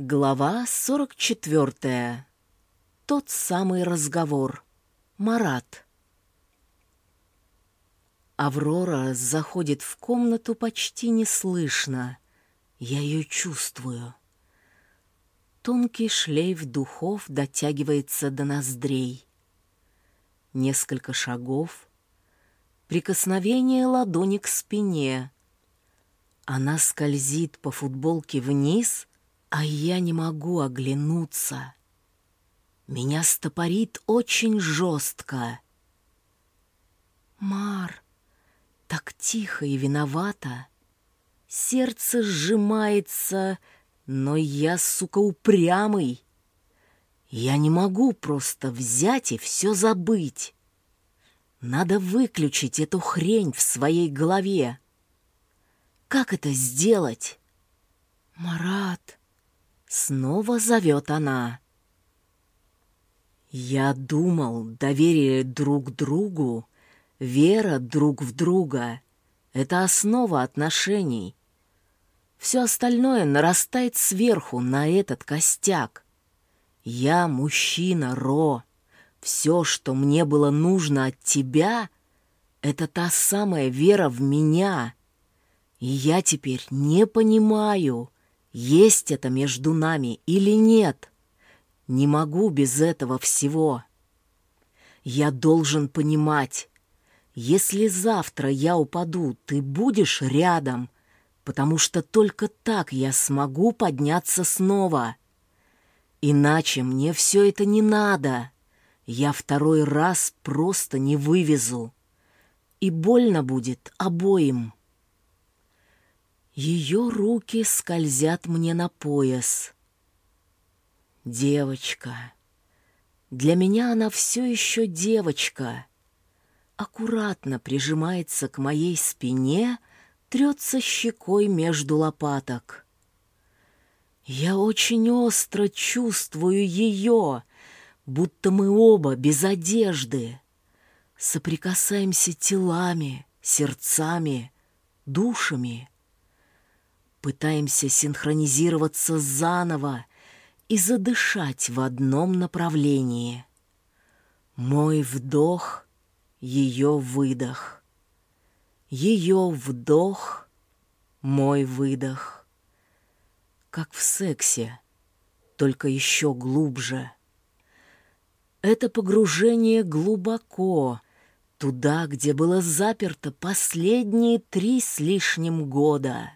Глава 44. Тот самый разговор. Марат. Аврора заходит в комнату почти неслышно. Я ее чувствую. Тонкий шлейф духов дотягивается до ноздрей. Несколько шагов. Прикосновение ладони к спине. Она скользит по футболке вниз — а я не могу оглянуться. Меня стопорит очень жестко. Мар, так тихо и виновата. Сердце сжимается, но я, сука, упрямый. Я не могу просто взять и все забыть. Надо выключить эту хрень в своей голове. Как это сделать? Марат, Снова зовет она. Я думал, доверие друг другу, вера друг в друга — это основа отношений. Все остальное нарастает сверху на этот костяк. Я мужчина, Ро. Все, что мне было нужно от тебя, это та самая вера в меня. И я теперь не понимаю, есть это между нами или нет. Не могу без этого всего. Я должен понимать, если завтра я упаду, ты будешь рядом, потому что только так я смогу подняться снова. Иначе мне все это не надо. Я второй раз просто не вывезу. И больно будет обоим. Ее руки скользят мне на пояс. Девочка. Для меня она все еще девочка. Аккуратно прижимается к моей спине, трется щекой между лопаток. Я очень остро чувствую ее, будто мы оба без одежды. Соприкасаемся телами, сердцами, душами — Пытаемся синхронизироваться заново и задышать в одном направлении. Мой вдох — ее выдох. Ее вдох — мой выдох. Как в сексе, только еще глубже. Это погружение глубоко, туда, где было заперто последние три с лишним года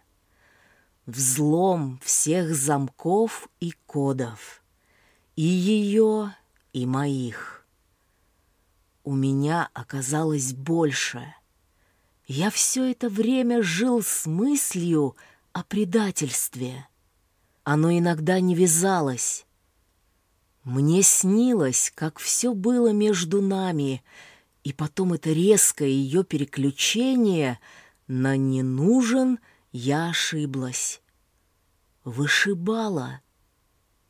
взлом всех замков и кодов, и ее, и моих. У меня оказалось больше. Я все это время жил с мыслью о предательстве. Оно иногда не вязалось. Мне снилось, как все было между нами, и потом это резкое ее переключение на «не нужен» я ошиблась. Вышибала.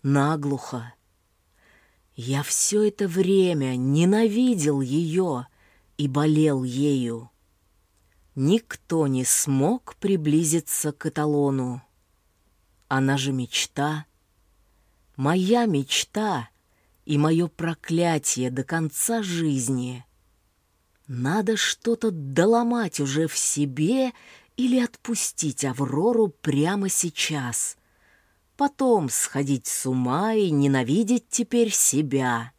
Наглухо. Я все это время ненавидел ее и болел ею. Никто не смог приблизиться к эталону. Она же мечта. Моя мечта и мое проклятие до конца жизни. Надо что-то доломать уже в себе или отпустить Аврору прямо сейчас. Потом сходить с ума и ненавидеть теперь себя.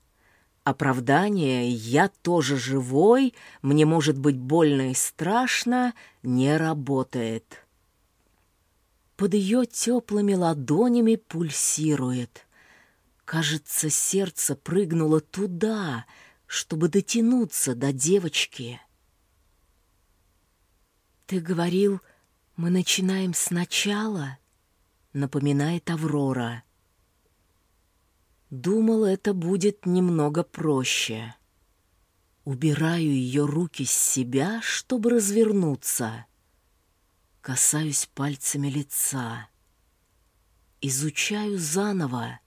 Оправдание «я тоже живой», «мне может быть больно и страшно» не работает. Под ее теплыми ладонями пульсирует. Кажется, сердце прыгнуло туда, чтобы дотянуться до девочки. «Ты говорил, мы начинаем сначала?» — напоминает Аврора. Думал, это будет немного проще. Убираю ее руки с себя, чтобы развернуться. Касаюсь пальцами лица. Изучаю заново.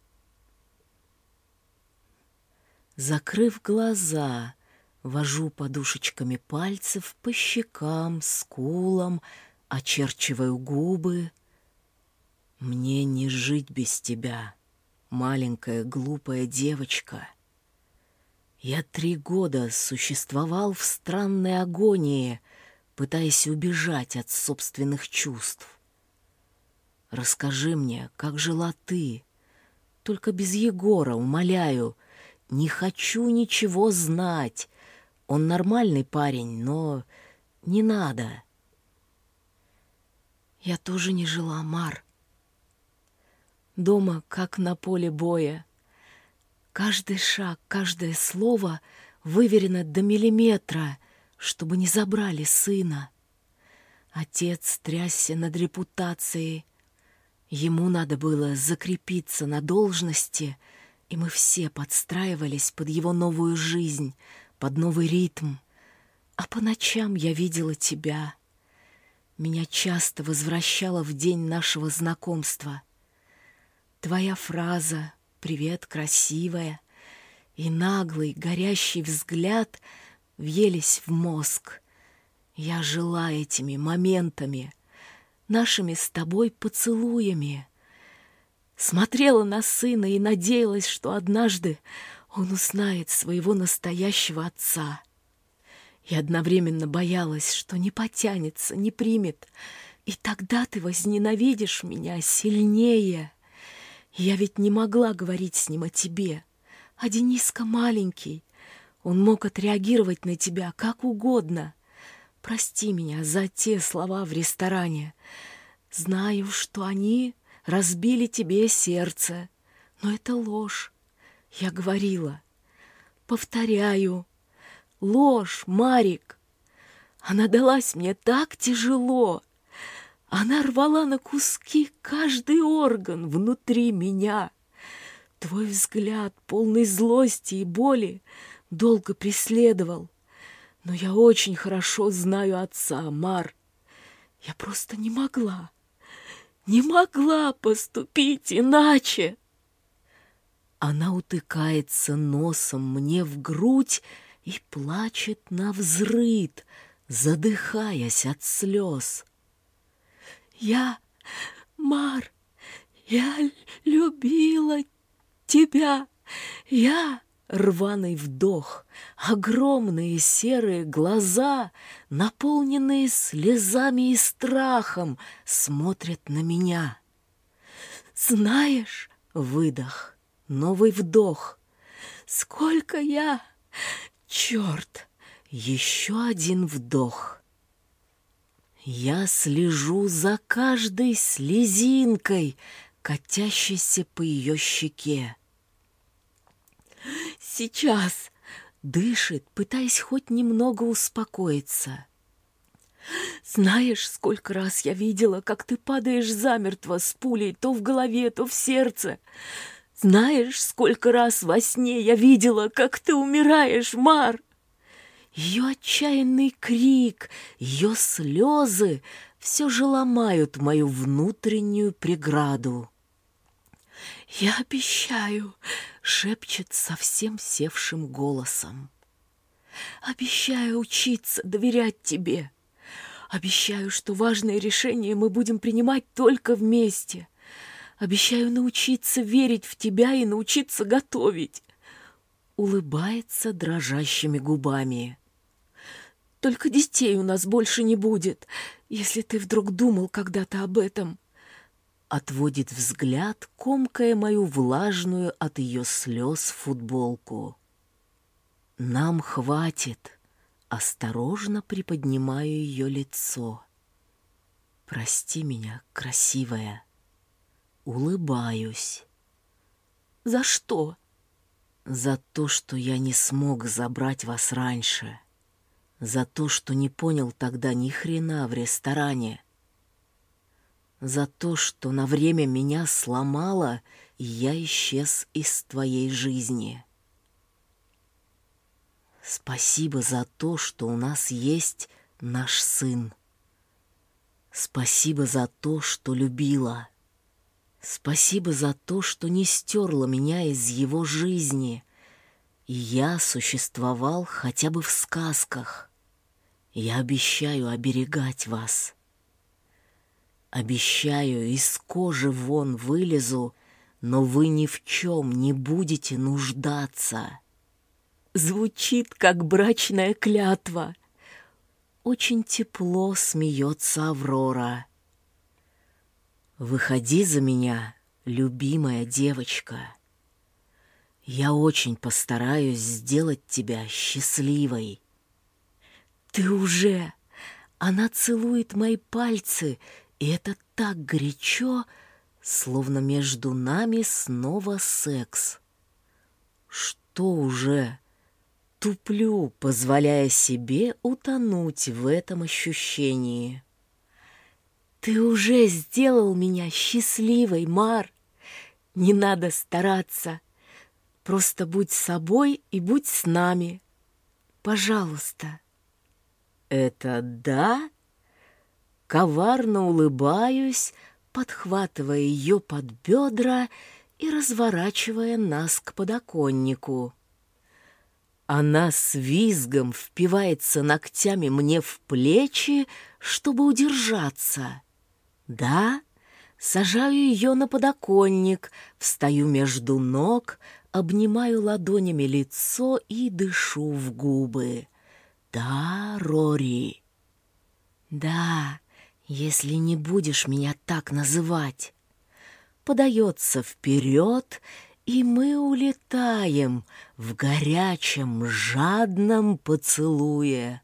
Закрыв глаза, Вожу подушечками пальцев по щекам, скулам, очерчиваю губы. Мне не жить без тебя, маленькая глупая девочка. Я три года существовал в странной агонии, пытаясь убежать от собственных чувств. Расскажи мне, как жила ты? Только без Егора, умоляю. Не хочу ничего знать. Он нормальный парень, но не надо. Я тоже не жила, Мар. Дома, как на поле боя. Каждый шаг, каждое слово выверено до миллиметра, чтобы не забрали сына. Отец трясся над репутацией, Ему надо было закрепиться на должности, и мы все подстраивались под его новую жизнь, под новый ритм. А по ночам я видела тебя. Меня часто возвращало в день нашего знакомства. Твоя фраза «Привет, красивая» и наглый, горящий взгляд въелись в мозг. Я жила этими моментами — нашими с тобой поцелуями. Смотрела на сына и надеялась, что однажды он узнает своего настоящего отца. И одновременно боялась, что не потянется, не примет, и тогда ты возненавидишь меня сильнее. Я ведь не могла говорить с ним о тебе, а Дениска маленький. Он мог отреагировать на тебя как угодно. Прости меня за те слова в ресторане. Знаю, что они разбили тебе сердце, но это ложь. Я говорила. Повторяю. Ложь, Марик. Она далась мне так тяжело. Она рвала на куски каждый орган внутри меня. Твой взгляд, полный злости и боли, долго преследовал. Но я очень хорошо знаю отца, Мар. Я просто не могла, не могла поступить иначе. Она утыкается носом мне в грудь и плачет на взрыд, задыхаясь от слез. Я, Мар, я любила тебя. Я Рваный вдох, огромные серые глаза, наполненные слезами и страхом, смотрят на меня. Знаешь, выдох, новый вдох. Сколько я... Черт, еще один вдох. Я слежу за каждой слезинкой, катящейся по ее щеке. Сейчас!» Дышит, пытаясь хоть немного успокоиться. «Знаешь, сколько раз я видела, как ты падаешь замертво с пулей то в голове, то в сердце. Знаешь, сколько раз во сне я видела, как ты умираешь, Мар!» Ее отчаянный крик, ее слезы все же ломают мою внутреннюю преграду. «Я обещаю», — шепчет совсем севшим голосом. «Обещаю учиться доверять тебе. Обещаю, что важные решения мы будем принимать только вместе. Обещаю научиться верить в тебя и научиться готовить». Улыбается дрожащими губами. «Только детей у нас больше не будет, если ты вдруг думал когда-то об этом» отводит взгляд, комкая мою влажную от ее слез футболку. «Нам хватит!» Осторожно приподнимаю ее лицо. «Прости меня, красивая!» Улыбаюсь. «За что?» «За то, что я не смог забрать вас раньше. За то, что не понял тогда ни хрена в ресторане за то, что на время меня сломало, и я исчез из твоей жизни. Спасибо за то, что у нас есть наш сын. Спасибо за то, что любила. Спасибо за то, что не стерла меня из его жизни. И я существовал хотя бы в сказках. Я обещаю оберегать вас. Обещаю, из кожи вон вылезу, но вы ни в чем не будете нуждаться. Звучит, как брачная клятва. Очень тепло смеется Аврора. Выходи за меня, любимая девочка. Я очень постараюсь сделать тебя счастливой. Ты уже... Она целует мои пальцы, и это так горячо, словно между нами снова секс. Что уже? Туплю, позволяя себе утонуть в этом ощущении. Ты уже сделал меня счастливой, Мар. Не надо стараться. Просто будь собой и будь с нами. Пожалуйста. Это да? Коварно улыбаюсь, подхватывая ее под бедра и разворачивая нас к подоконнику. Она с визгом впивается ногтями мне в плечи, чтобы удержаться. Да, сажаю ее на подоконник, встаю между ног, обнимаю ладонями лицо и дышу в губы. Да, Рори. Да, если не будешь меня так называть. Подается вперед, и мы улетаем в горячем, жадном поцелуе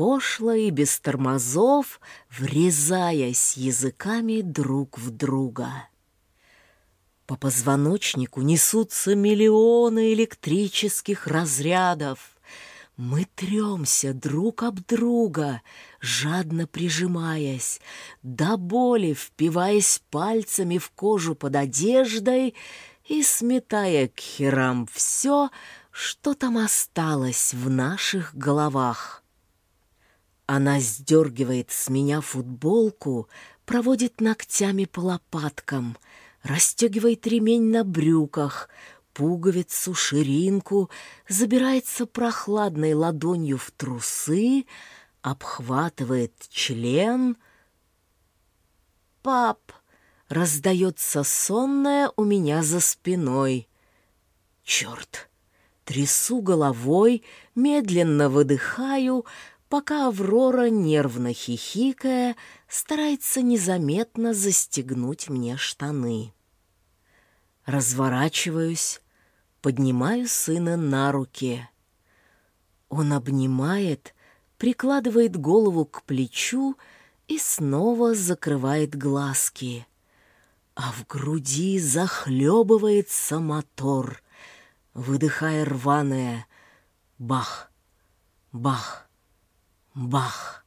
пошло и без тормозов, врезаясь языками друг в друга. По позвоночнику несутся миллионы электрических разрядов. Мы тремся друг об друга, жадно прижимаясь, до боли впиваясь пальцами в кожу под одеждой и сметая к херам все, что там осталось в наших головах. Она сдергивает с меня футболку, проводит ногтями по лопаткам, расстегивает ремень на брюках, пуговицу, ширинку, забирается прохладной ладонью в трусы, обхватывает член. «Пап!» — раздается сонная у меня за спиной. «Черт!» Трясу головой, медленно выдыхаю, пока Аврора, нервно хихикая, старается незаметно застегнуть мне штаны. Разворачиваюсь, поднимаю сына на руки. Он обнимает, прикладывает голову к плечу и снова закрывает глазки. А в груди захлебывается мотор, выдыхая рваное «бах, бах». Бах!